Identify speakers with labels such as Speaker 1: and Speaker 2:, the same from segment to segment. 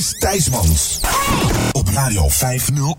Speaker 1: Chris. Op Radio 501.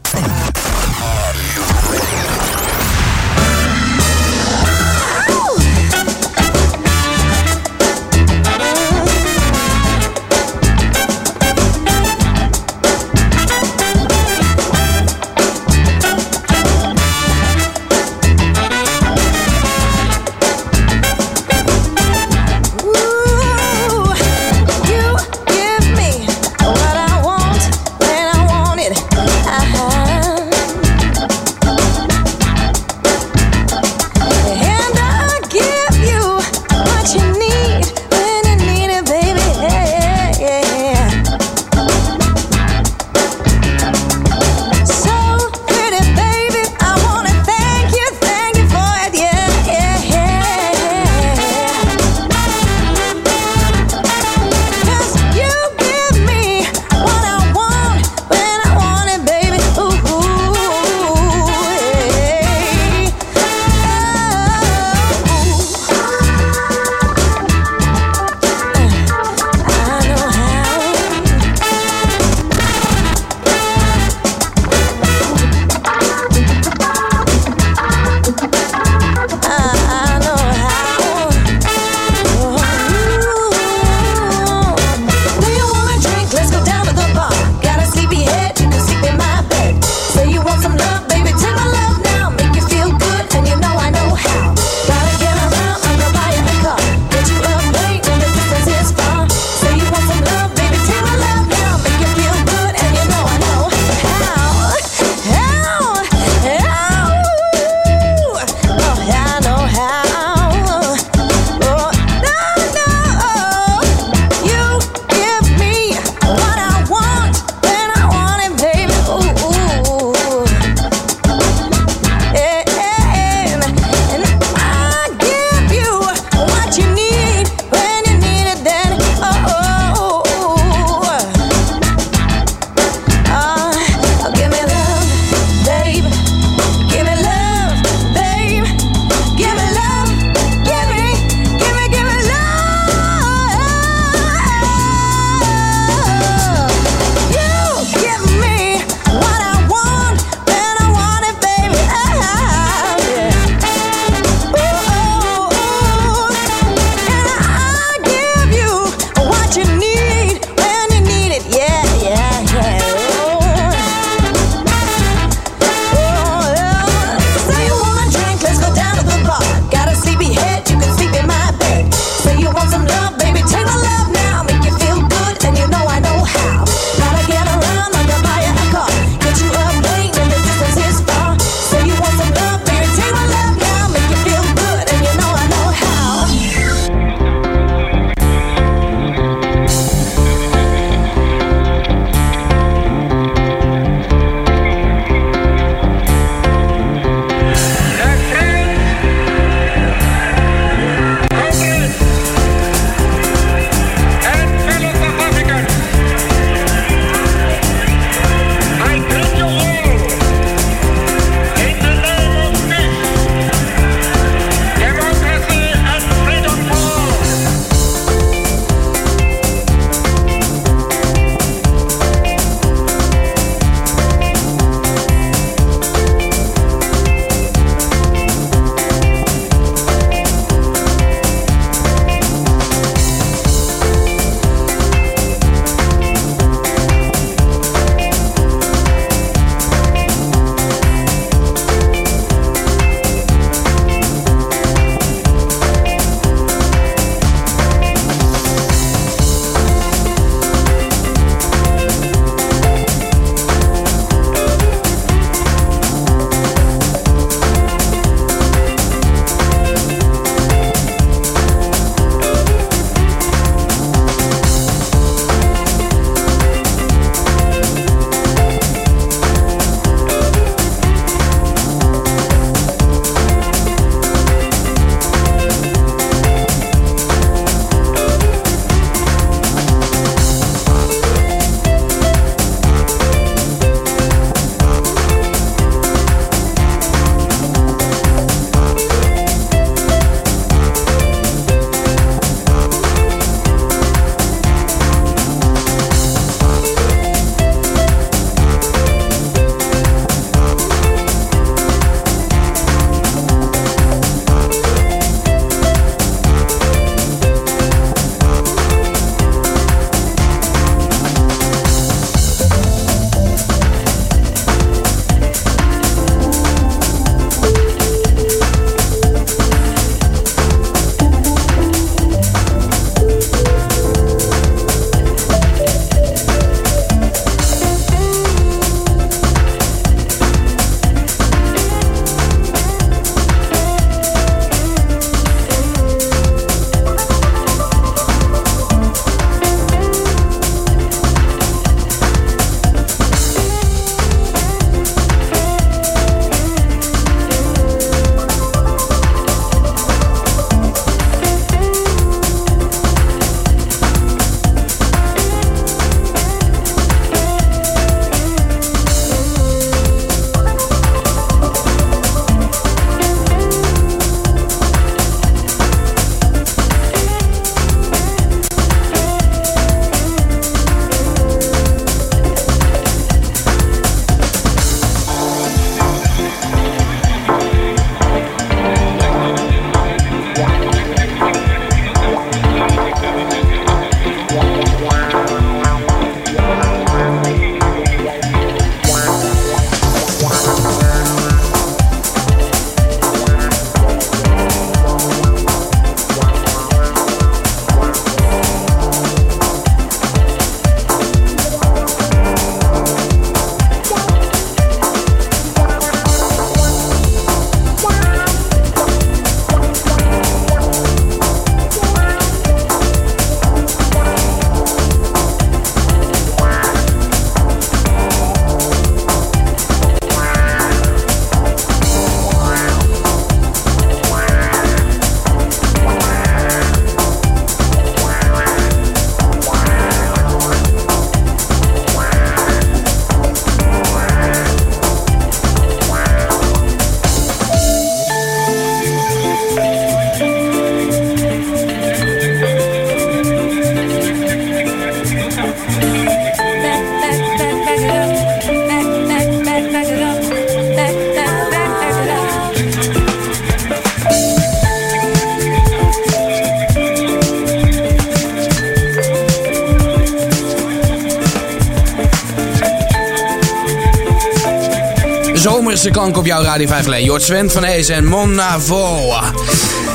Speaker 2: Op jouw Radio 5 alleen. Jort Sven van Ees en.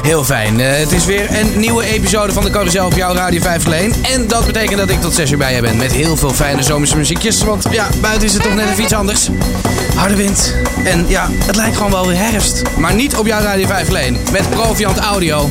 Speaker 2: Heel fijn. Eh, het is weer een nieuwe episode van de Carousel op jouw Radio 5 alleen. En dat betekent dat ik tot 6 uur bij je ben met heel veel fijne zomerse muziekjes. Want ja, buiten is het toch net even iets anders. Harde wind. En ja, het lijkt gewoon wel weer herfst. Maar niet op jouw Radio 5 alleen. Met Proviant Audio.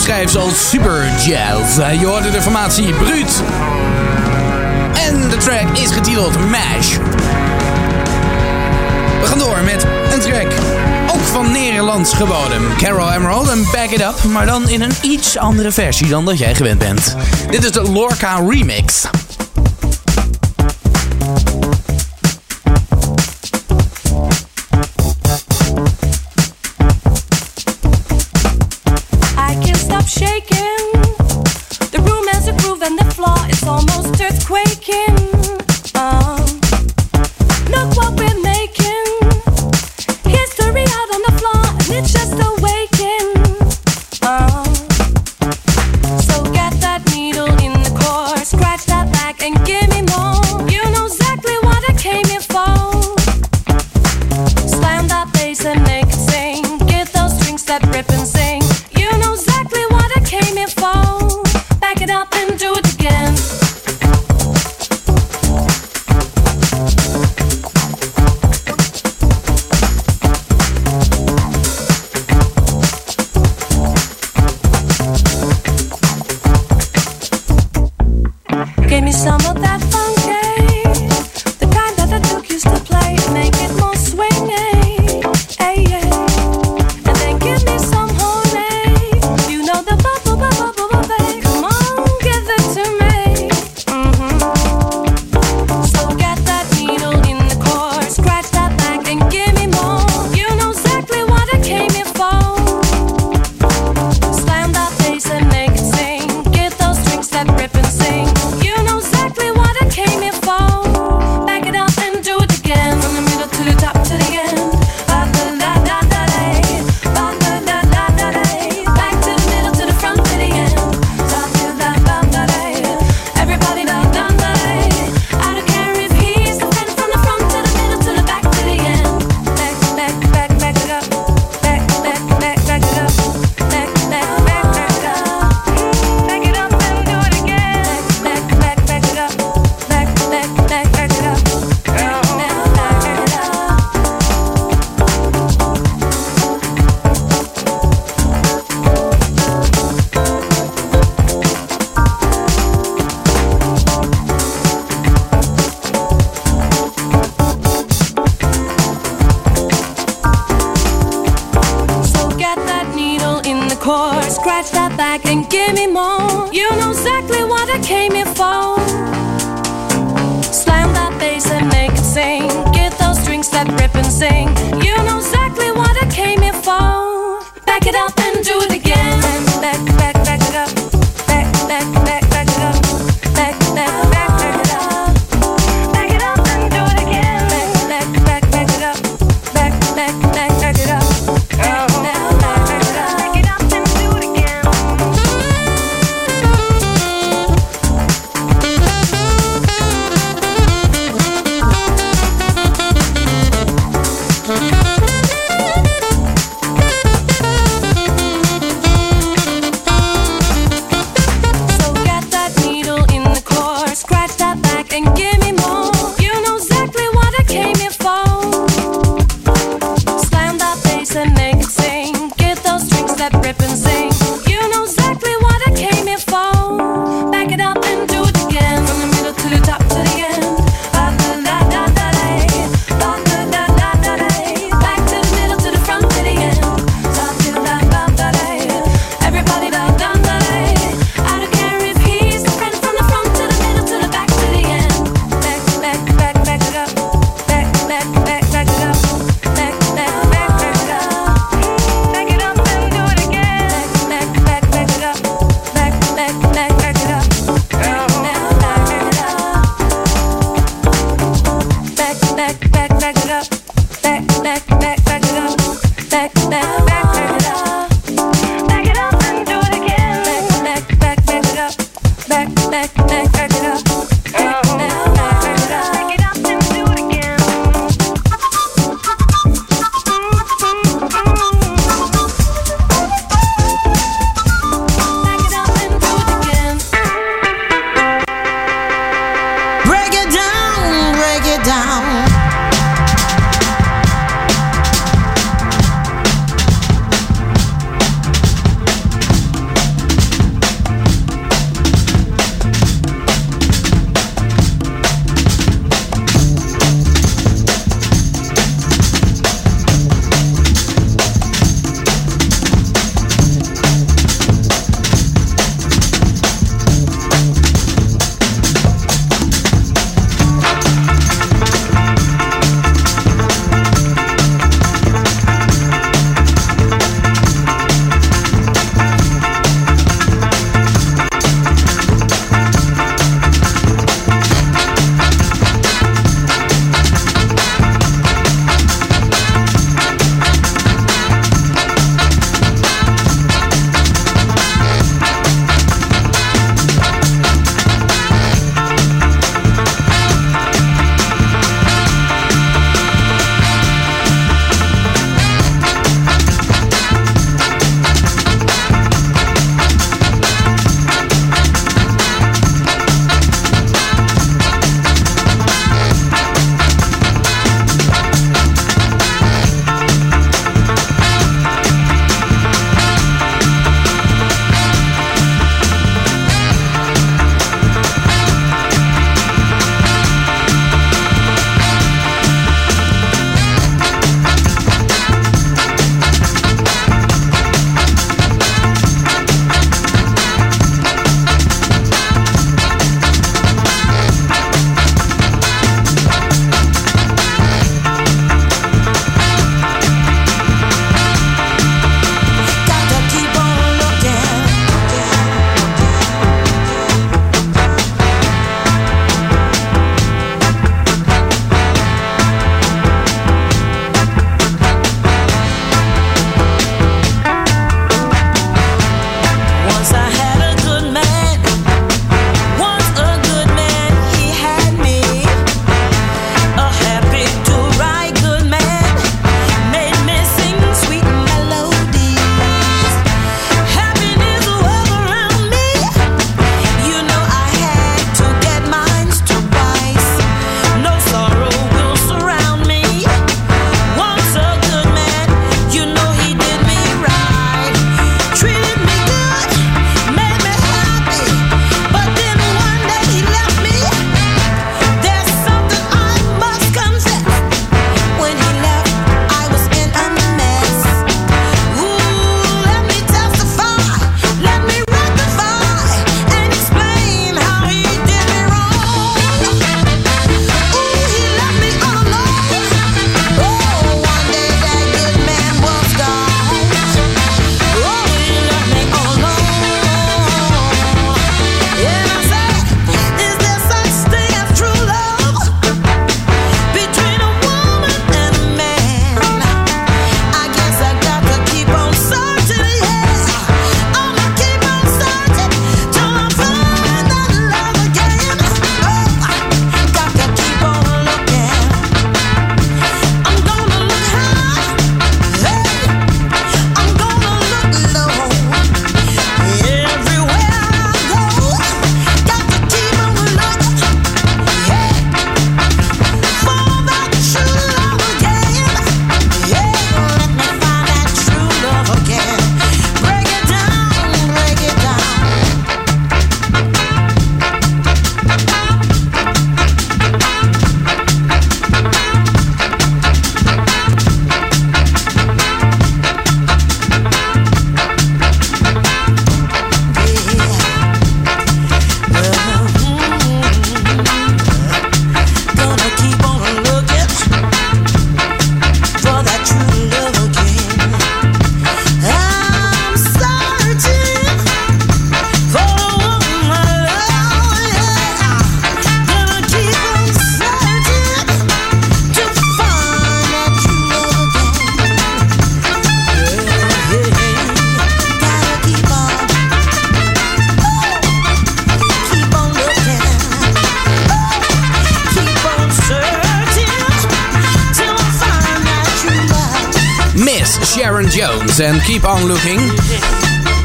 Speaker 3: omschrijft als super jazz. Eh, je hoort de formatie Bruut. En de track is getiteld Mash. We gaan door met een track ook van Nederlands geboden. Carol Emerald en Back It Up, maar dan in een iets andere versie dan dat jij gewend bent. Dit is de Lorca Remix.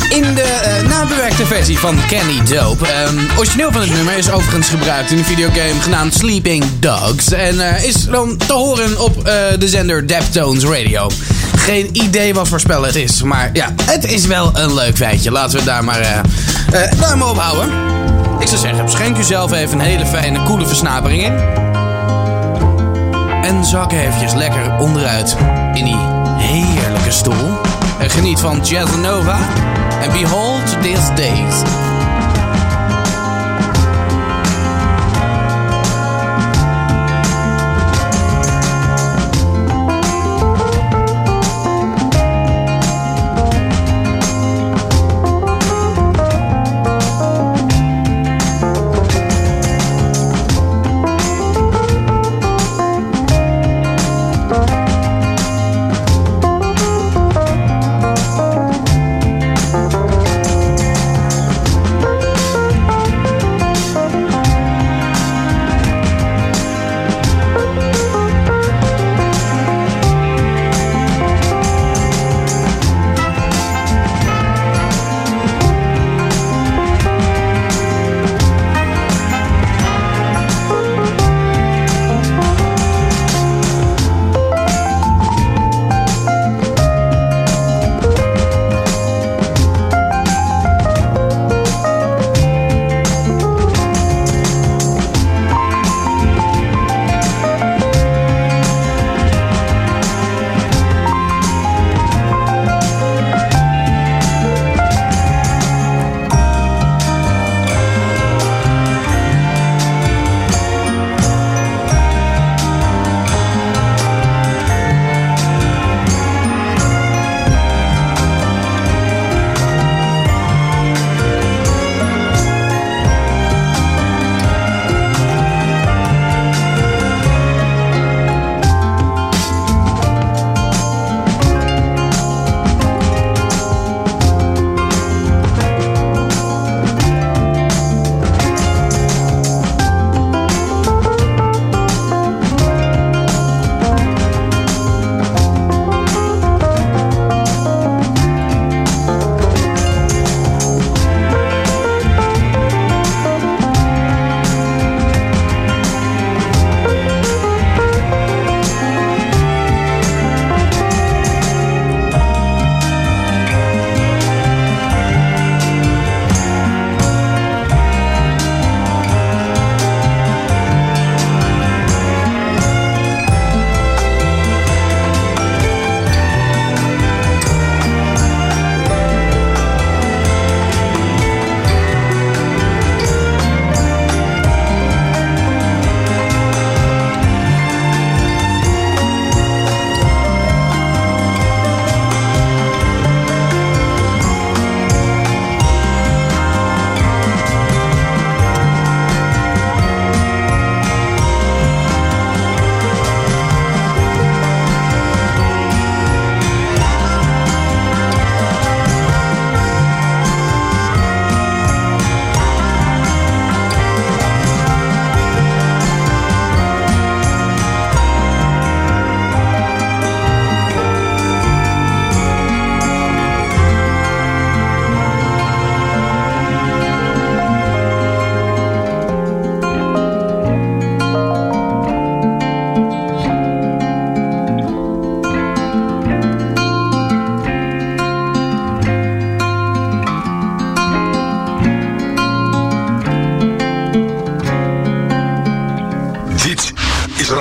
Speaker 4: In
Speaker 2: de eh, nabewerkte versie van Kenny Dope. Ehm, origineel van het nummer is overigens gebruikt in een videogame genaamd Sleeping Dogs. En eh, is dan te horen op eh, de zender Deftones Radio. Geen idee wat voor spel het is, maar ja, het is wel een leuk feitje. Laten we daar maar, daar maar op houden. Ik zou zeggen, schenk jezelf even een hele fijne, coole versnapering in. En zak eventjes lekker onderuit in die heerlijke stoel. En geniet van Jazz Nova en Behold These Days.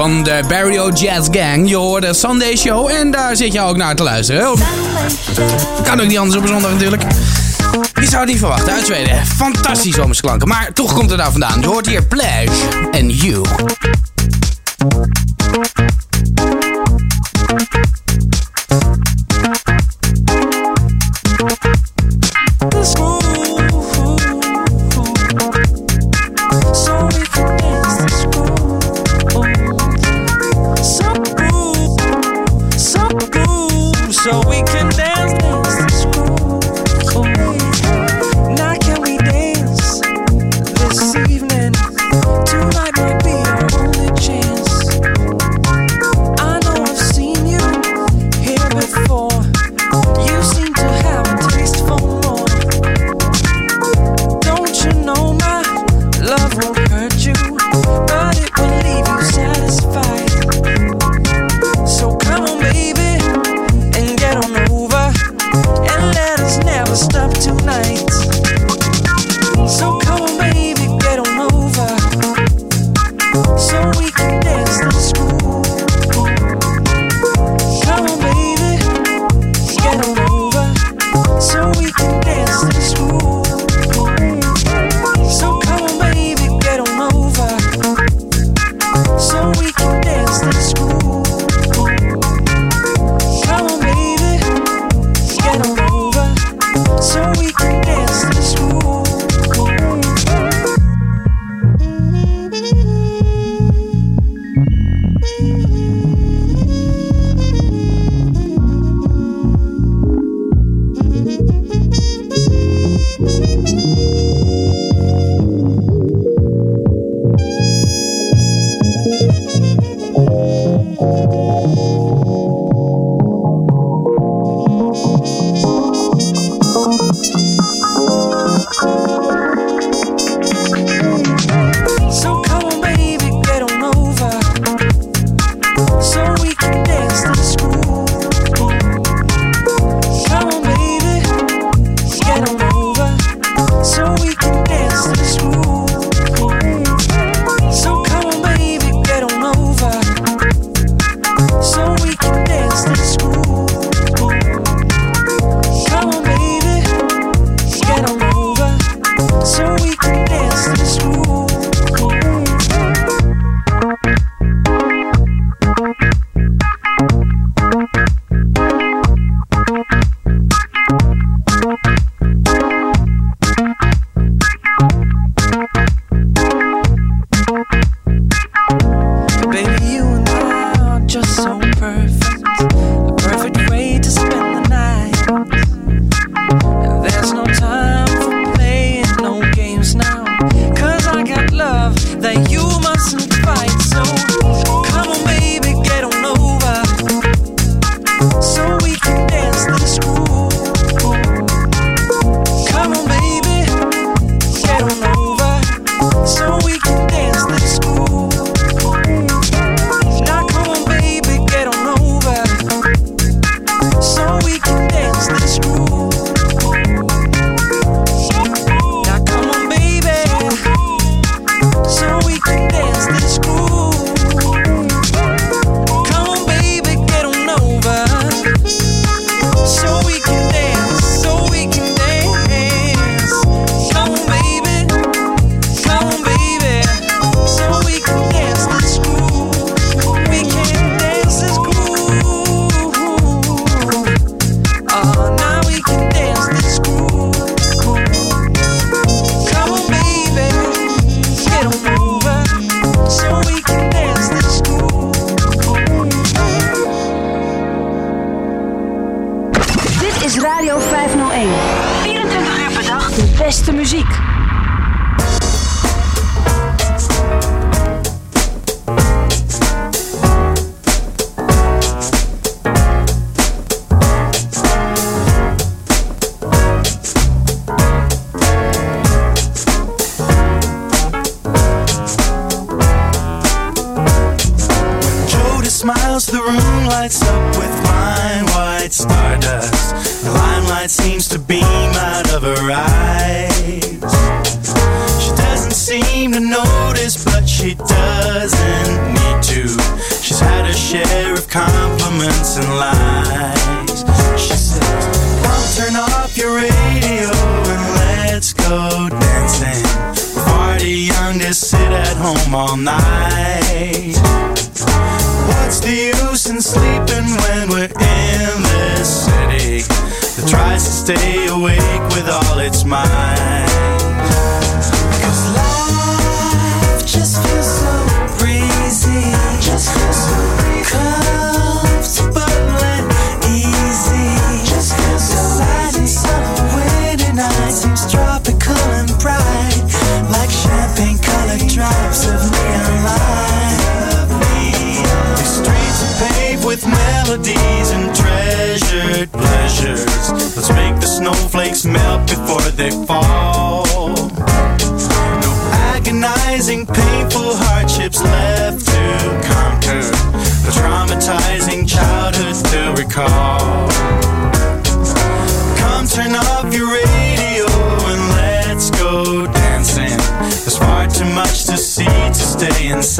Speaker 2: Van de Barrio Jazz Gang. Je hoort de Sunday Show en daar zit je ook naar te luisteren. Kan ook niet anders op een zondag natuurlijk. Je zou het niet verwachten uit Zweden. Fantastisch zomerse klanken. Maar toch komt het daar vandaan. Je hoort hier Pledge en You.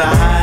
Speaker 5: side.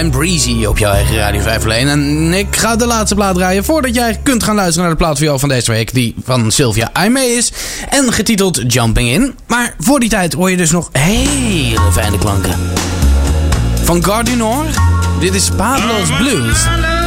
Speaker 5: en Breezy op jouw eigen Radio 5 alleen. En ik ga de laatste plaat draaien voordat jij kunt gaan luisteren naar de plaat voor jou van deze week. Die van Sylvia Aimee is en getiteld Jumping In. Maar voor die tijd hoor je dus nog hele fijne klanken. Van Gardinor, dit is Pablo's Blues.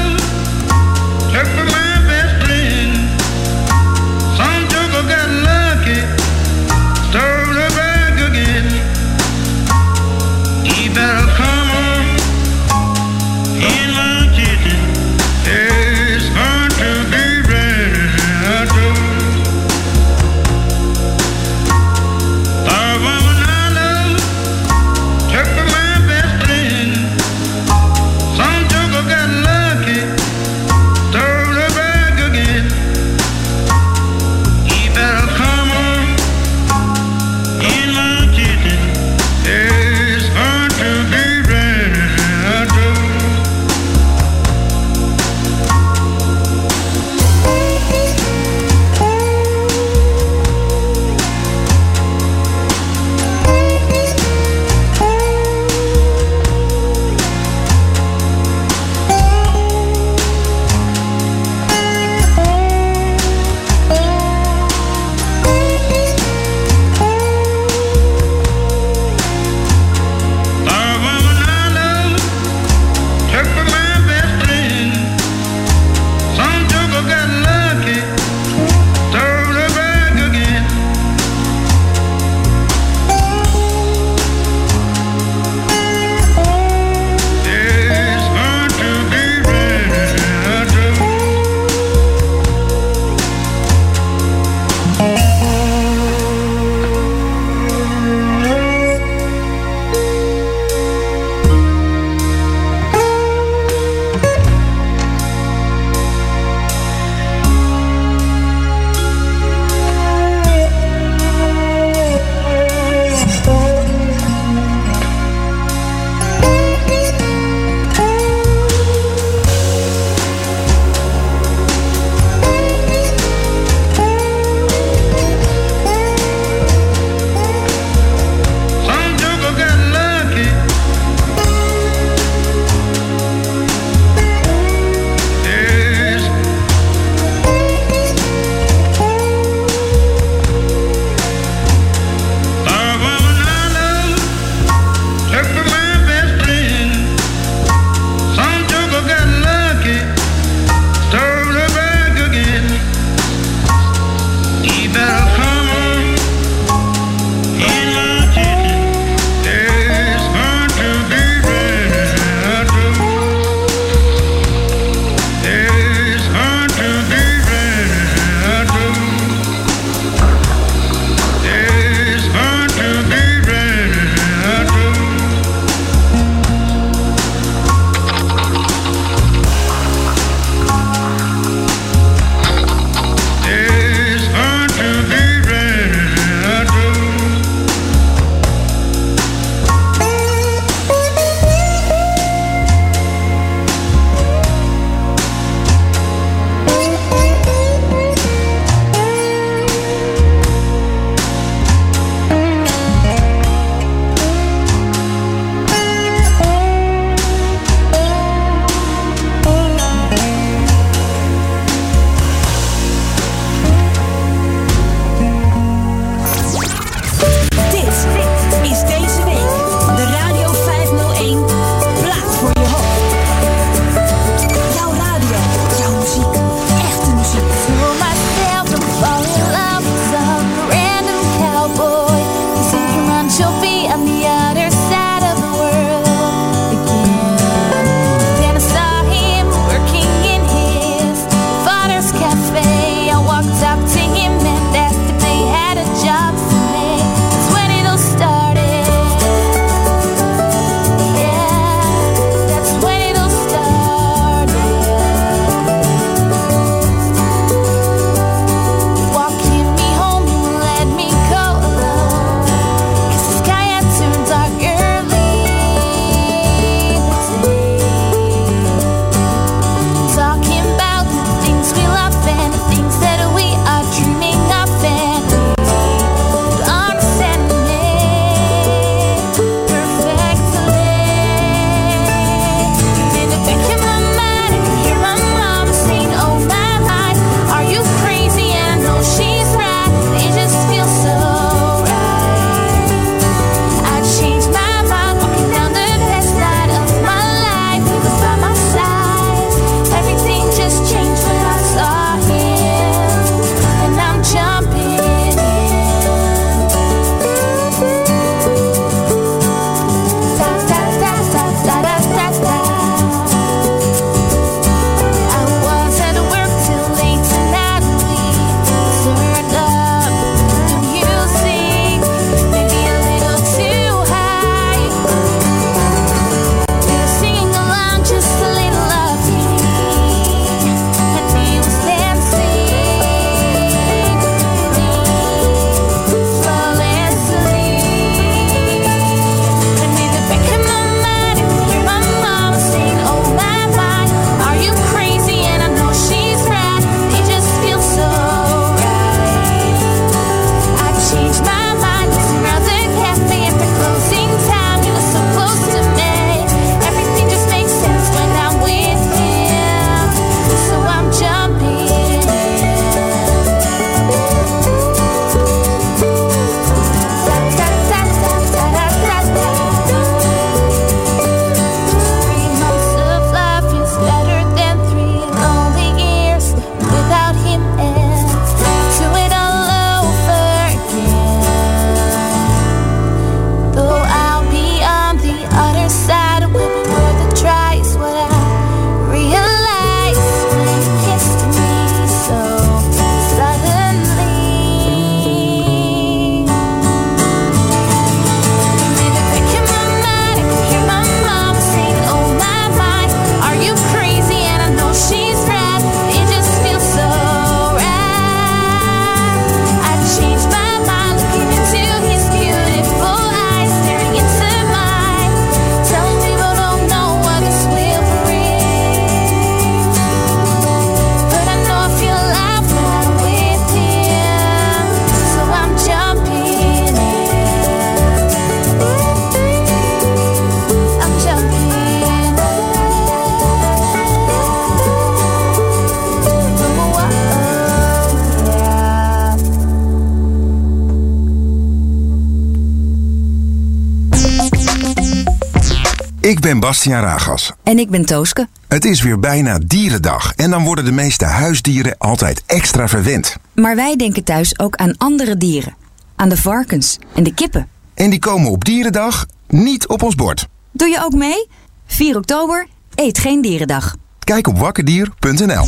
Speaker 6: Bastiaan Ragas.
Speaker 7: En ik ben Tooske.
Speaker 6: Het is weer bijna dierendag en dan worden de meeste huisdieren altijd extra verwend.
Speaker 7: Maar wij denken thuis ook aan andere dieren. Aan de varkens en de kippen.
Speaker 6: En die komen op dierendag niet op ons bord.
Speaker 7: Doe je ook mee? 4 oktober, eet geen dierendag.
Speaker 6: Kijk op wakkerdier.nl.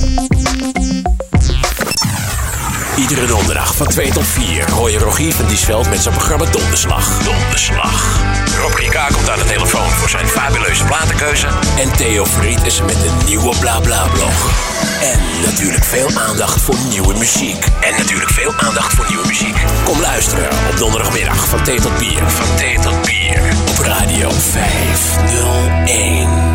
Speaker 8: Iedere donderdag van 2 tot 4 hoor je Rogier van Diesveld met zijn programma Donderslag. Donderslag. Rob Rika komt aan de telefoon voor zijn fabuleuze platenkeuze. En Theo Fried is met een nieuwe BlaBla-blog. En natuurlijk veel aandacht voor nieuwe muziek. En natuurlijk veel aandacht voor nieuwe muziek. Kom luisteren op donderdagmiddag van thee tot bier. Van thee tot bier. Op Radio 501.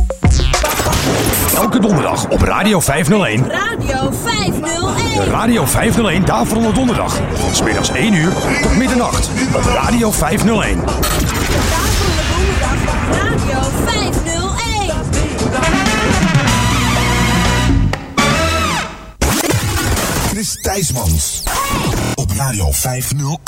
Speaker 9: Elke donderdag op Radio 501.
Speaker 3: Radio 501.
Speaker 9: Radio 501 op Donderdag. Smiddags 1 uur tot middernacht op Radio 501.
Speaker 3: Daverende Donderdag op Radio 501.
Speaker 10: Chris Thijsmans op Radio 501.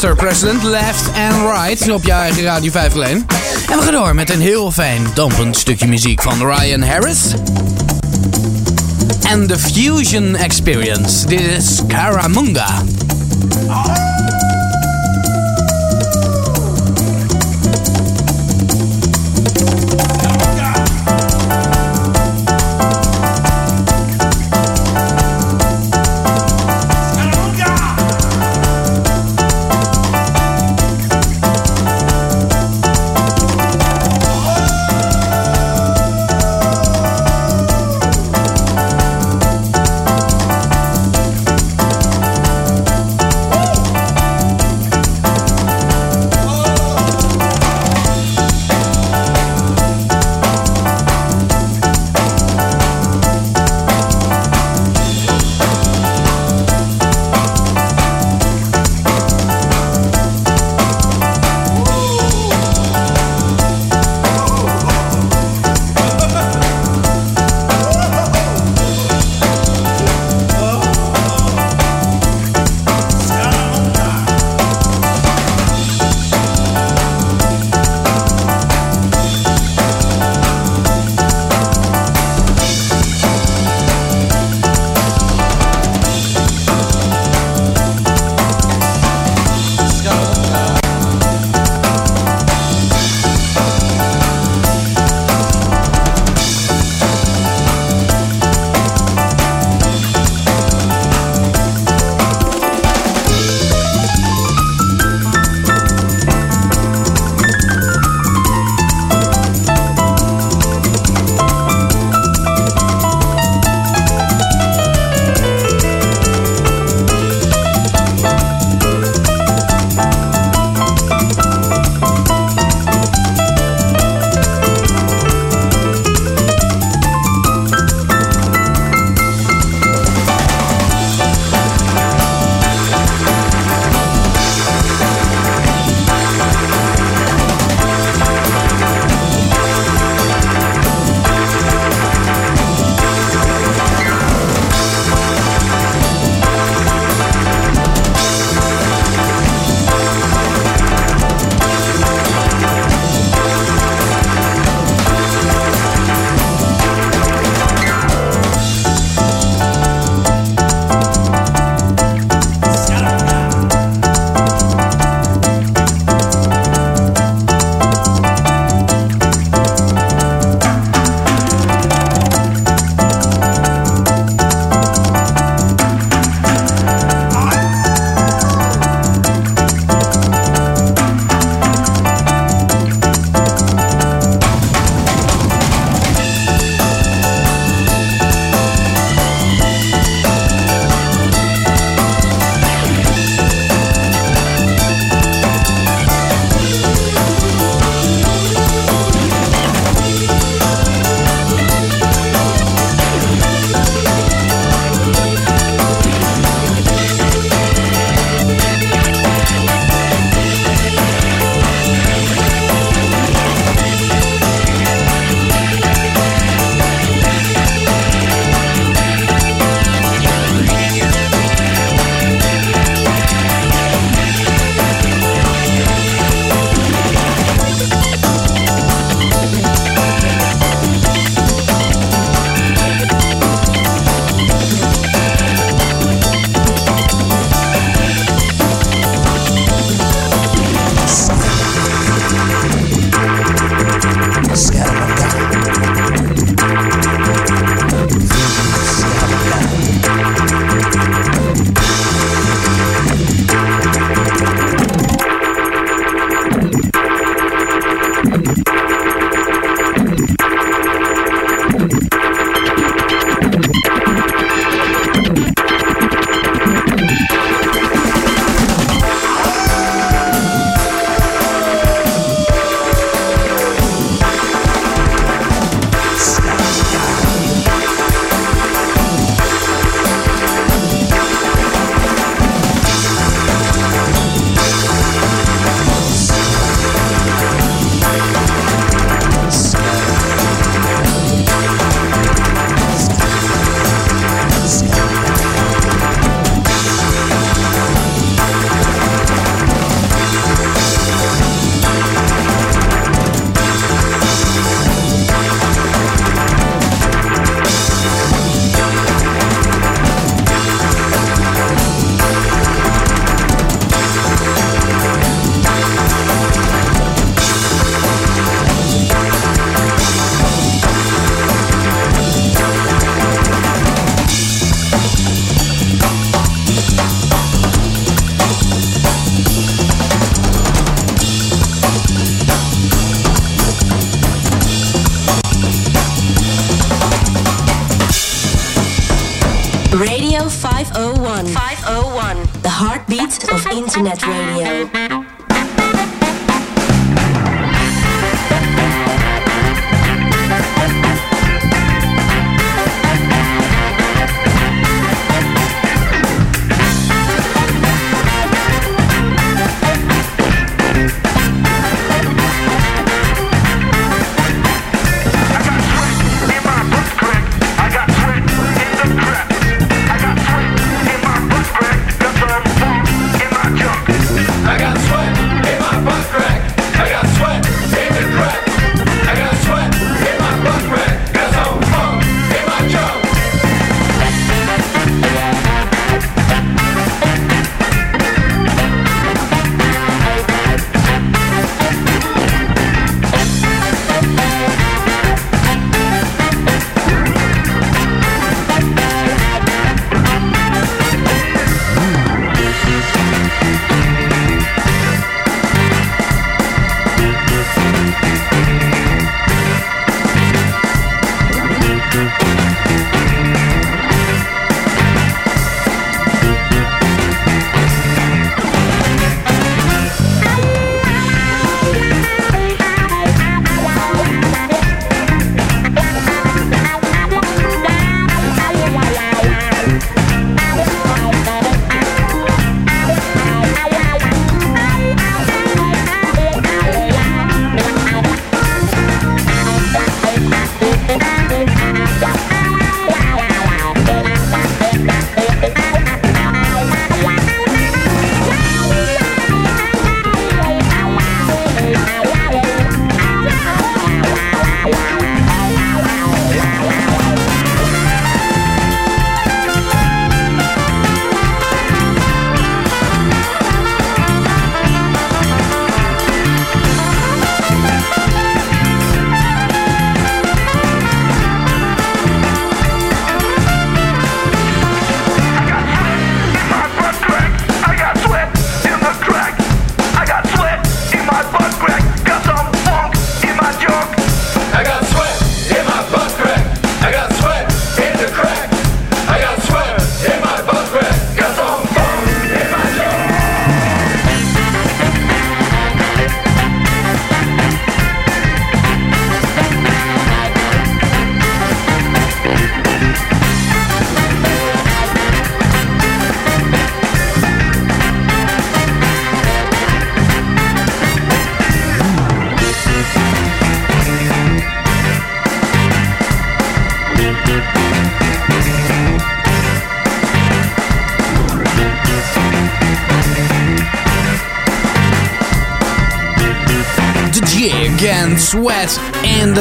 Speaker 2: Mr. President, left and right, op je eigen Radio 5 alleen. En we gaan door met een heel fijn, dampend stukje muziek van Ryan Harris. En The Fusion Experience. Dit is Caramunga.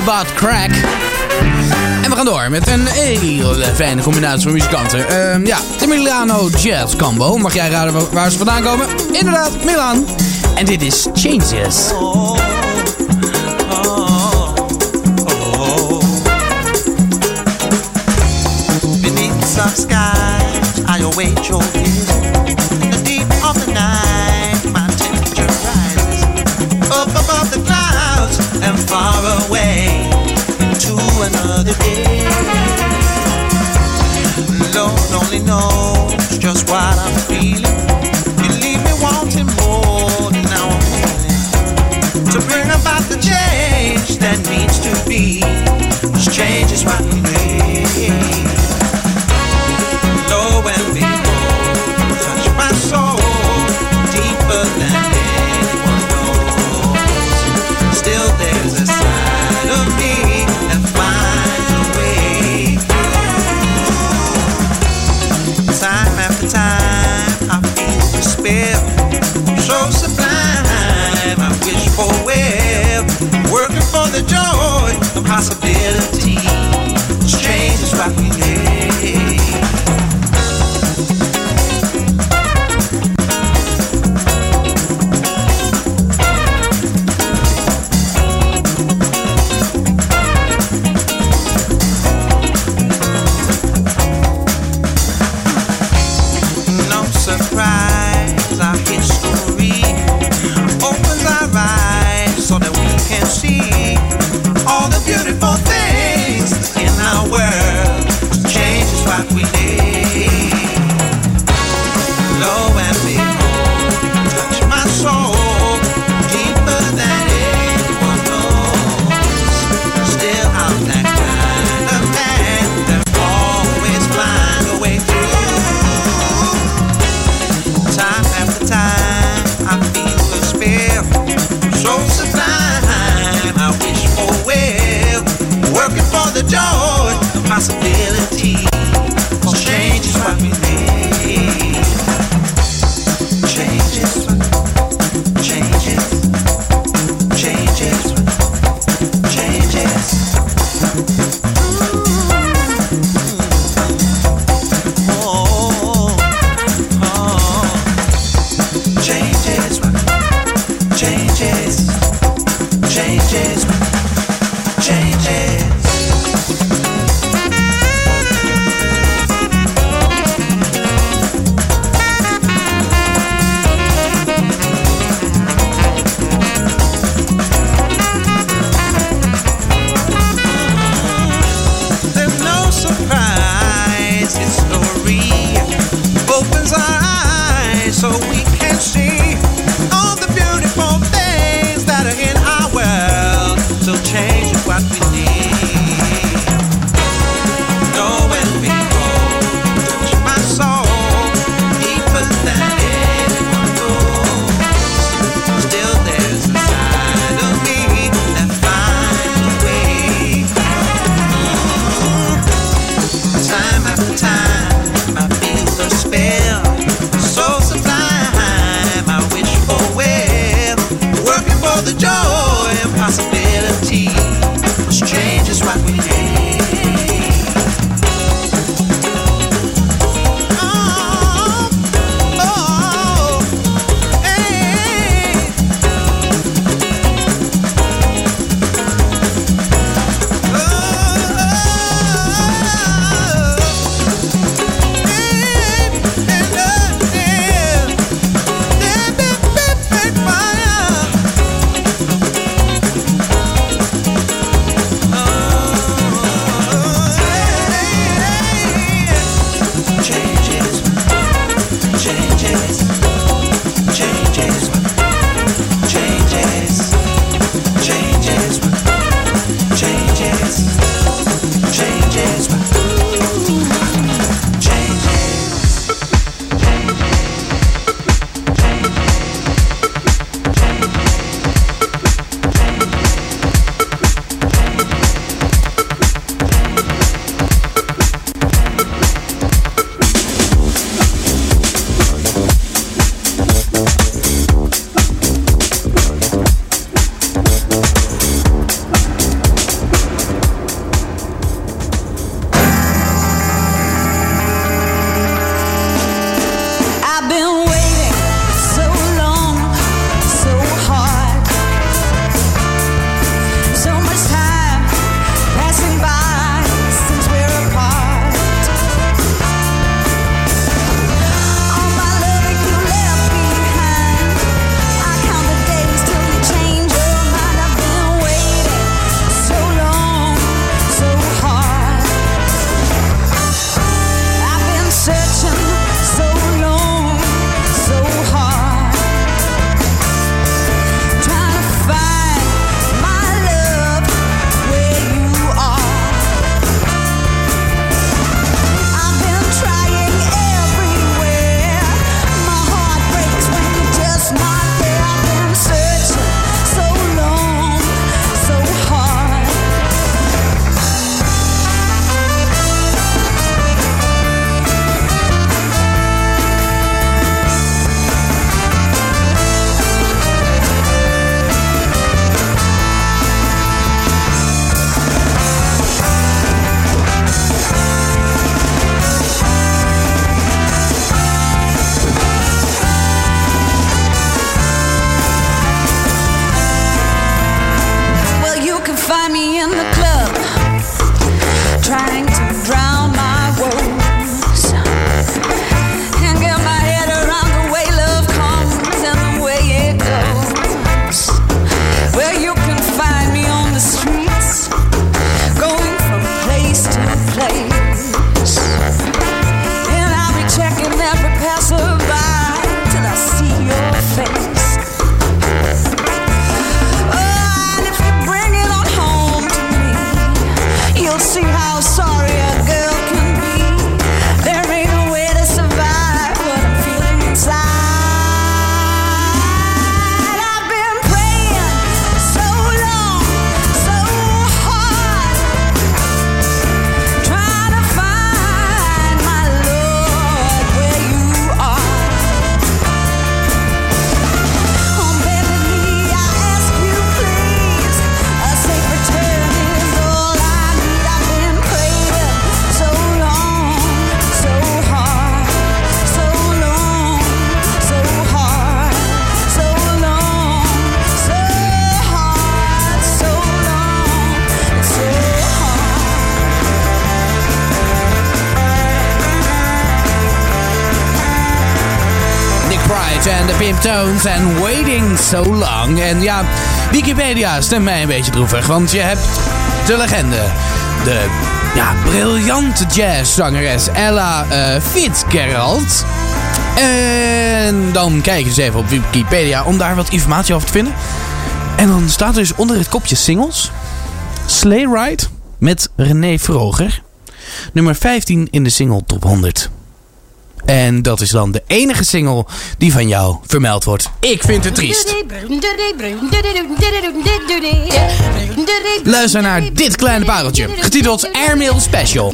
Speaker 2: About Crack.
Speaker 5: En we gaan door met een hele fijne combinatie van muzikanten. Uh, ja, de Milano Jazz Combo. Mag jij raden waar ze vandaan komen? Inderdaad, Milan. En dit is Changes.
Speaker 2: En Waiting So Long. En ja, Wikipedia stemt mij een beetje droevig, want je hebt de legende. De ja, briljante jazzzangeres Ella eh, Fitzgerald. En dan kijk eens even op Wikipedia om daar wat informatie over te vinden. En dan staat er dus onder het kopje singles... Sleigh Ride met René Vroger. Nummer 15 in de single top 100. En dat is dan de enige single die van jou vermeld wordt. Ik vind het triest. Luister naar dit kleine pareltje, getiteld Airmail Special.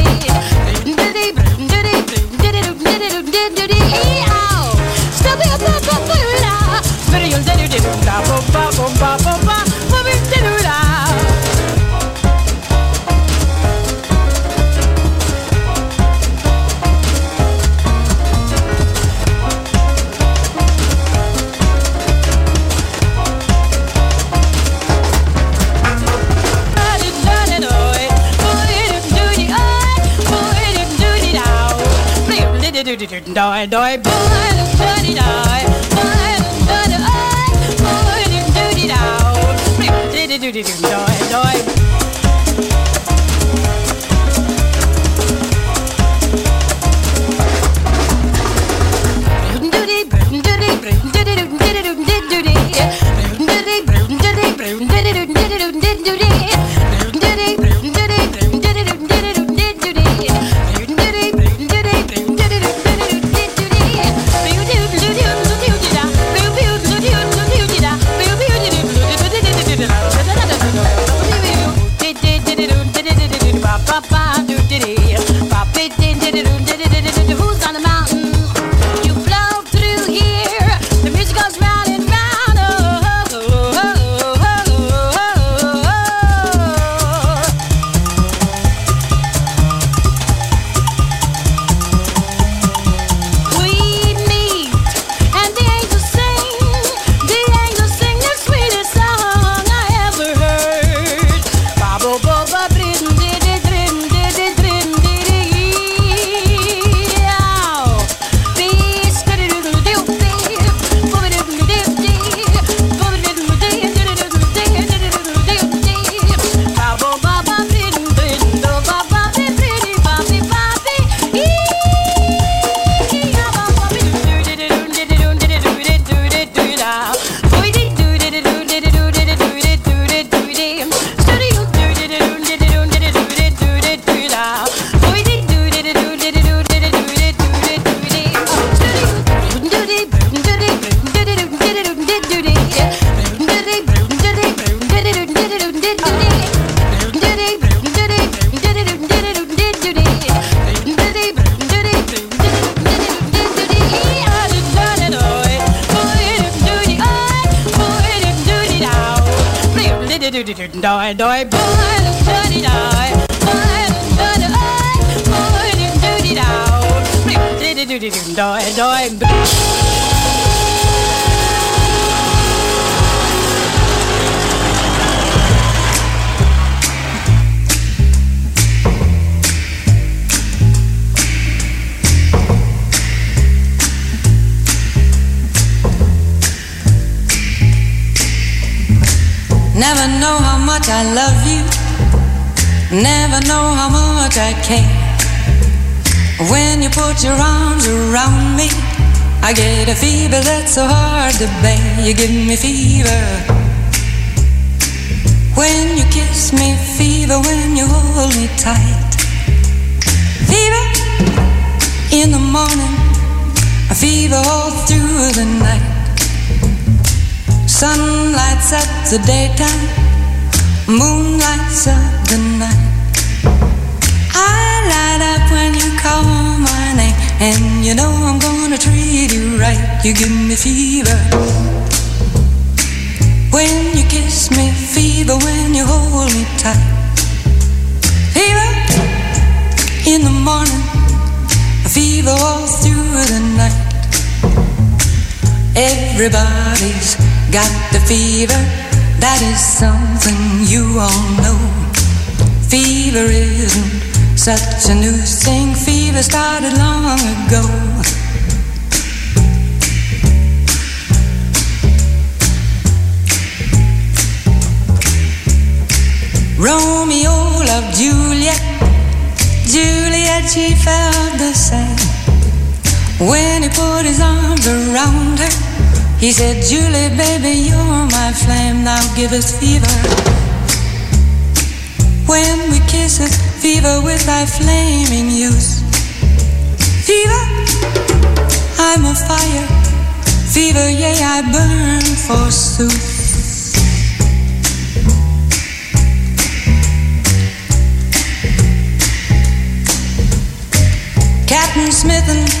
Speaker 11: Doi, doi, boy, doi, doi,
Speaker 1: fever all through the night. Sun lights the daytime, moon lights the night. I light up when you call my name, and you know I'm gonna treat you right. You give me fever. When you kiss me, fever. When you hold me tight, fever. In the morning, fever all through the night. Everybody's got the fever. That is something you all know. Fever isn't such a new thing. Fever started long ago. Romeo loved Juliet. Juliet, she felt the same. When he put his arms around her, he said, Julie, baby, you're my flame. Now give us fever. When we kiss us, fever with thy flaming youth. Fever, I'm a fire. Fever, yea, I burn forsooth. Captain Smith and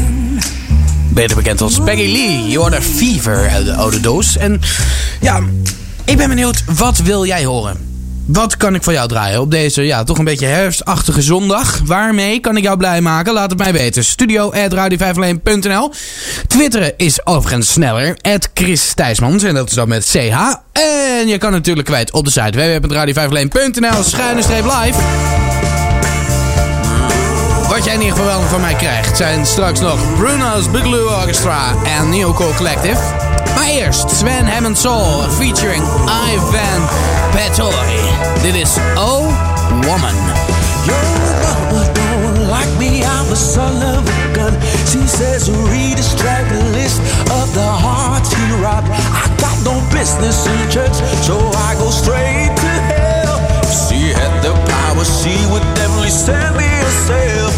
Speaker 2: Beter bekend als Peggy Lee. Je hoorde Fever uit de oude doos. En ja, ik ben benieuwd, wat wil jij horen? Wat kan ik voor jou draaien op deze ja, toch een beetje herfstachtige zondag? Waarmee kan ik jou blij maken? Laat het mij weten. Studio Twitteren is overigens sneller. Chris Thijsmans. En dat is dan met CH. En je kan natuurlijk kwijt op de site www.radio501.nl schuine live. Wat jij in ieder geval van mij krijgt zijn straks nog Bruno's Boogaloo Orchestra en Neocore Collective. Maar eerst Sven Hammond Soul featuring Ivan Pettori. Dit is Oh Woman.
Speaker 12: Your mama don't like me, I'm a son of a gun. She says read a strike list of the hearts he robbed. I got no business in church, so I go straight to hell. If she had the power, she would definitely send me herself. Yo,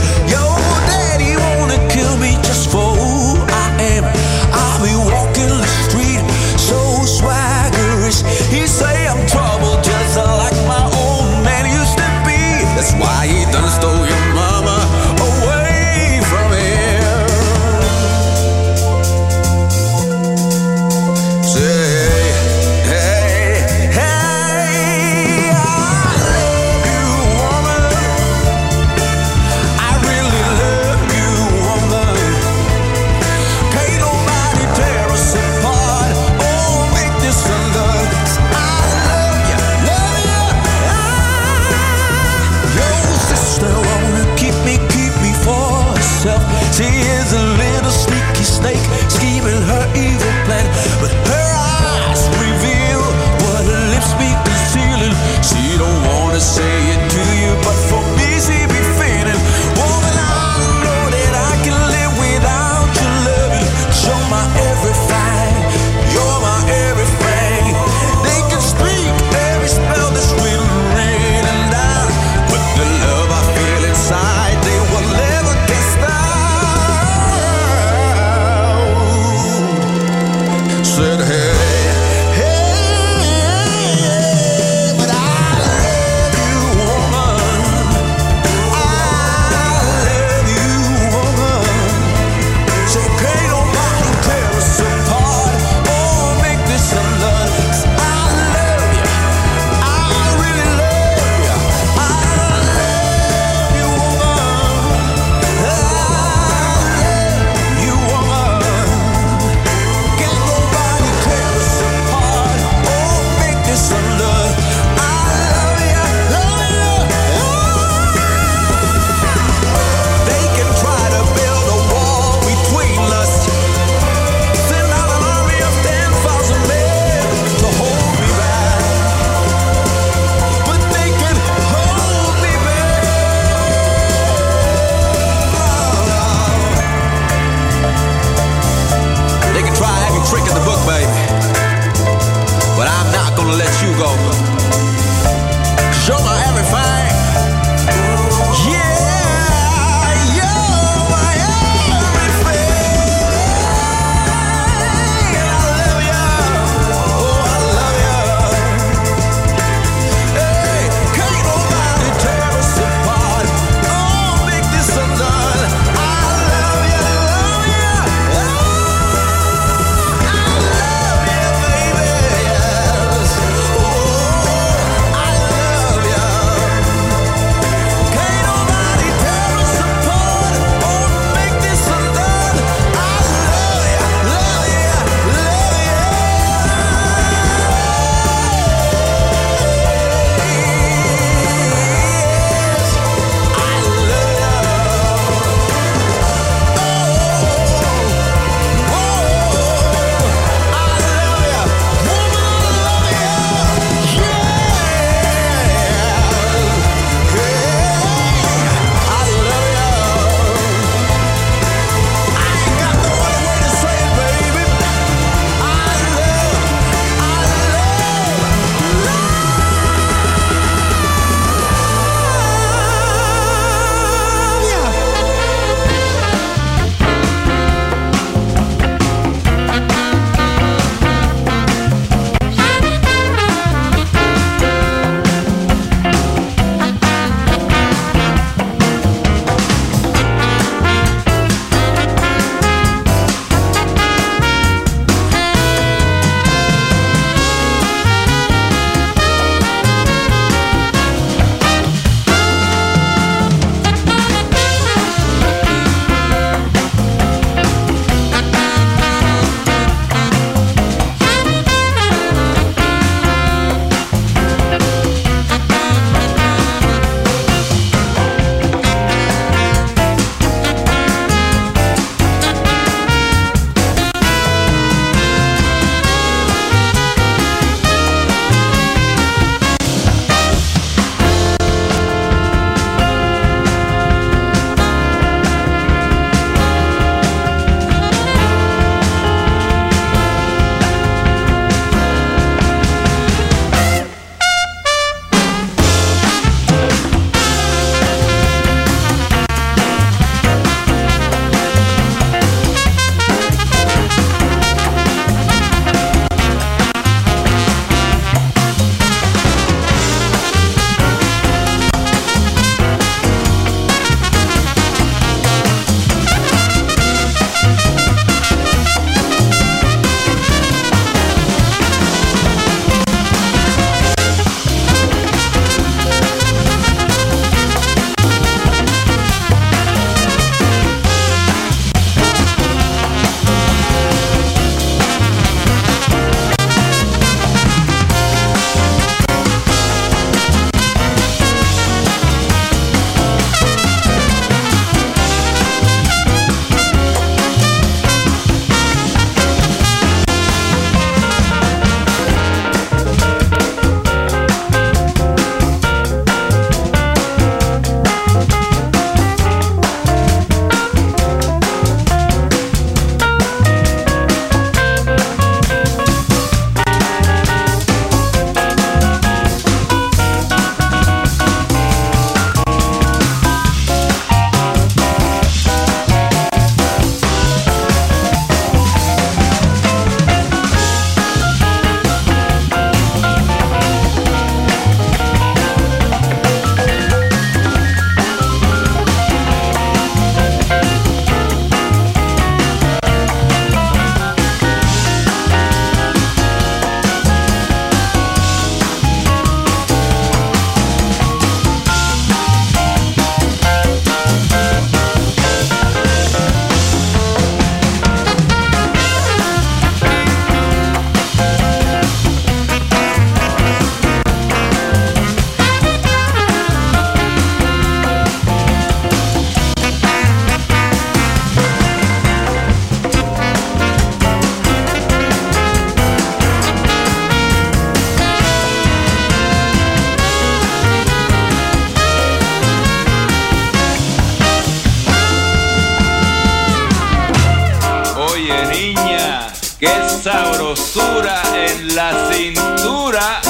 Speaker 13: qué sabrosura en la cintura.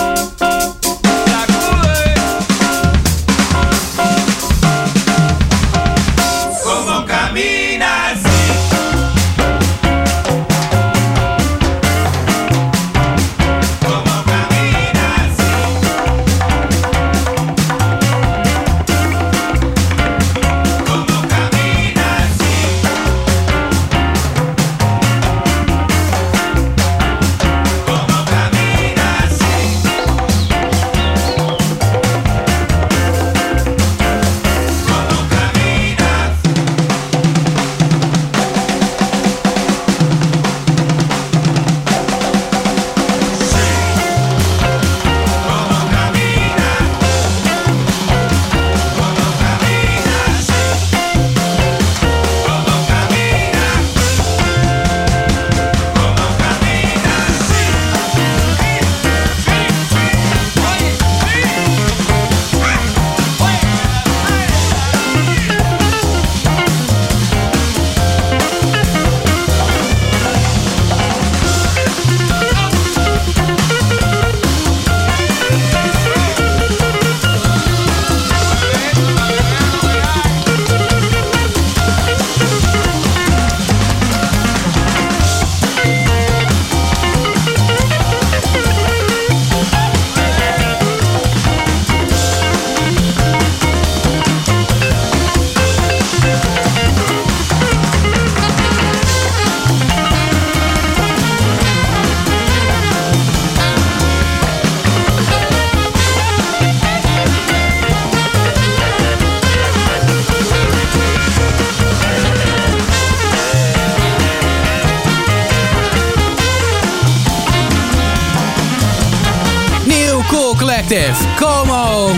Speaker 2: Collective. Como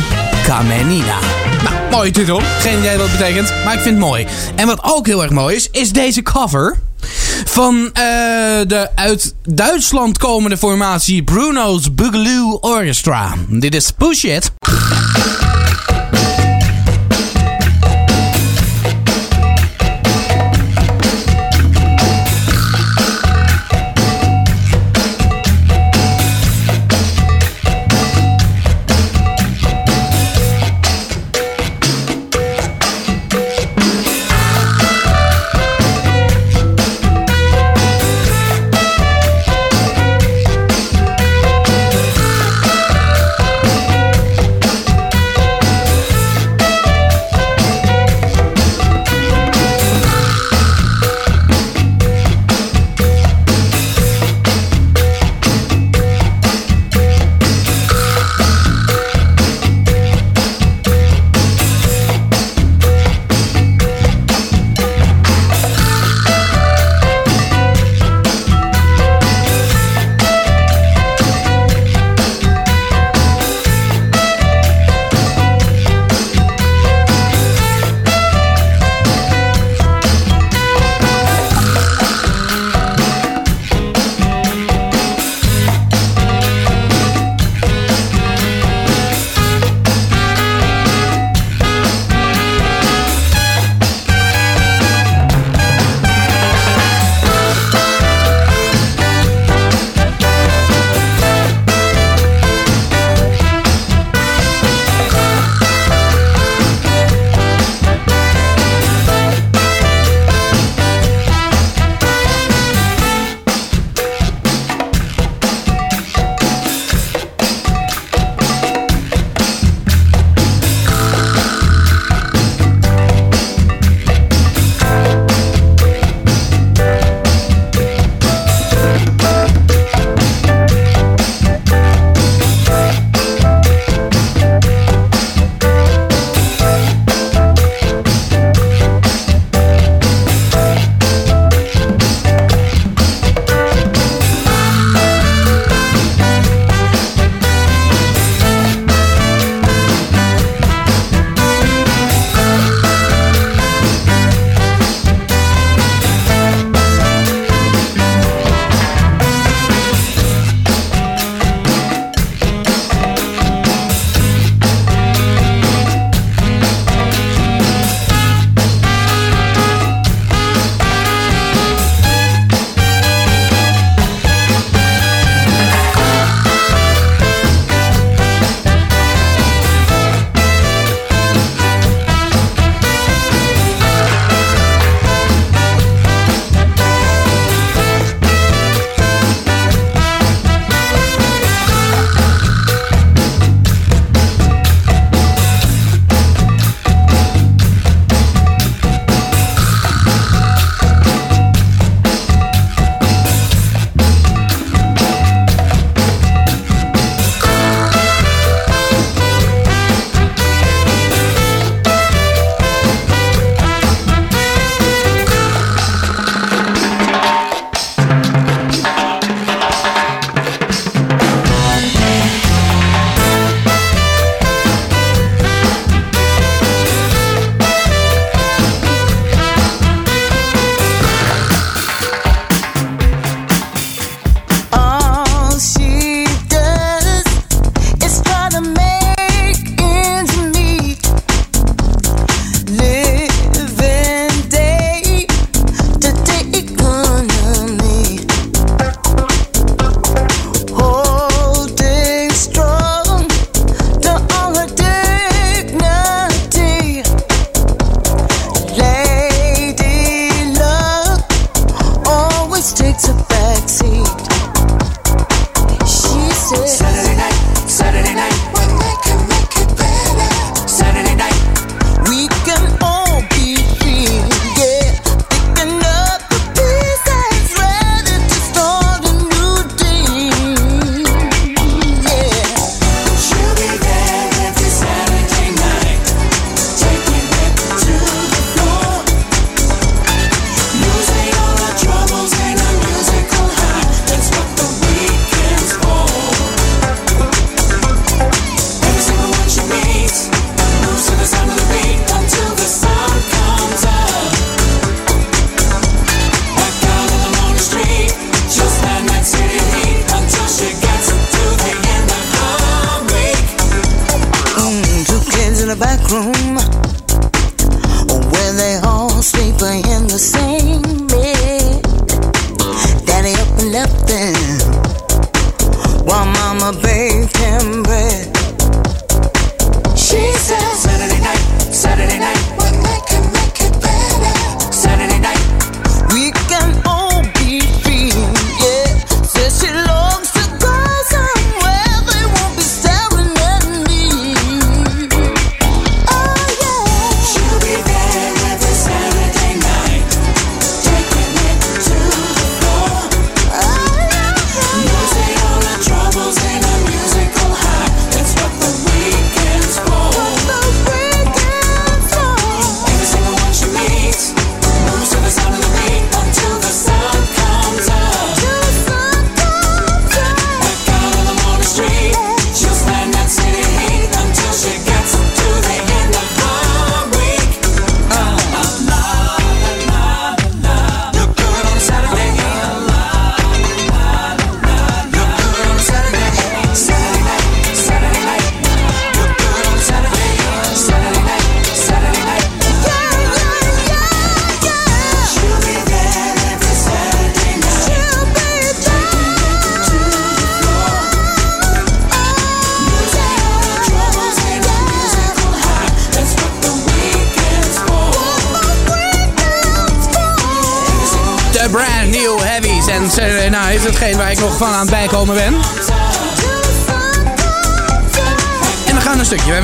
Speaker 2: Kamenina. Nou, mooie titel. Geen idee wat het betekent, maar ik vind het mooi. En wat ook heel erg mooi is, is deze cover van eh, de uit Duitsland komende formatie Bruno's Boogaloo Orchestra. Dit is Push It.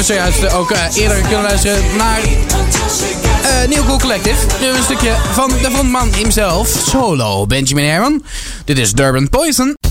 Speaker 2: hebben zojuist ook eh, eerder kunnen luisteren naar uh, New Cool Collective. Nu een stukje van de frontman himself, solo Benjamin Herman. Dit is Durban Poison.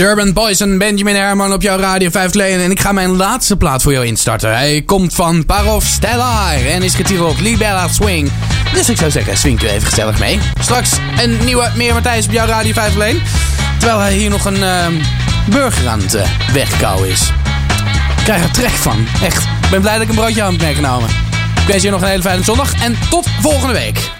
Speaker 2: Durban Poison, Benjamin Herman op jouw Radio 5 Lane. En ik ga mijn laatste plaat voor jou instarten. Hij komt van Parov Stellar en is getiteld Libella Swing. Dus ik zou zeggen, swing u even gezellig mee. Straks een nieuwe Meer Matthijs op jouw Radio 5 Lane. Terwijl hij hier nog een ehm, burger aan het uh, wegkouwen is. Ik krijg er trek van. Echt. Ik ben blij dat ik een broodje aan heb meegenomen. Ik wens je nog een hele fijne zondag en tot volgende week.